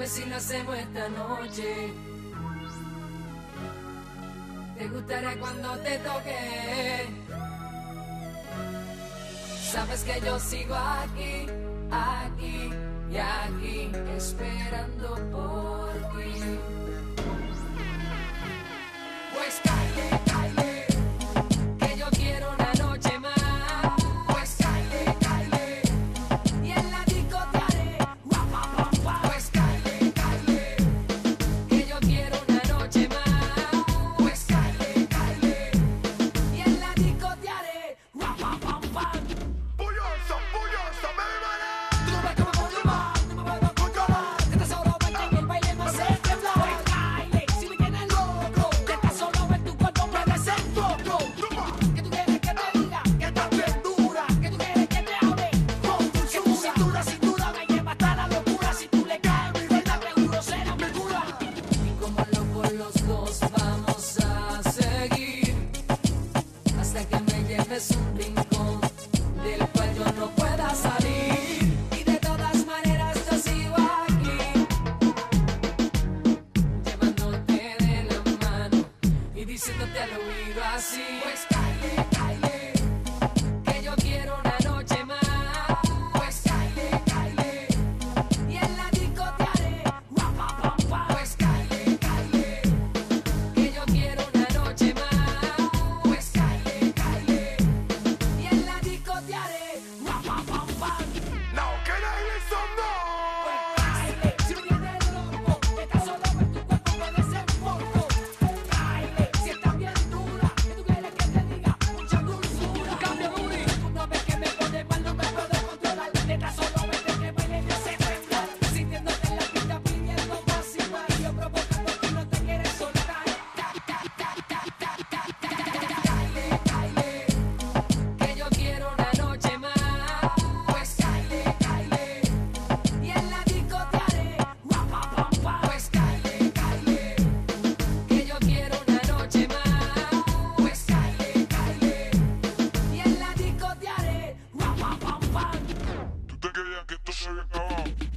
Dime si lo hacemos esta noche. Te gustará cuando te toque. Sabes que yo sigo aquí, que me lleves un rincón del cual yo no pueda salir. Y de todas maneras yo sigo aquí, llevándote de la mano y diciéndote al oído así. Pues caliente. get the shit down.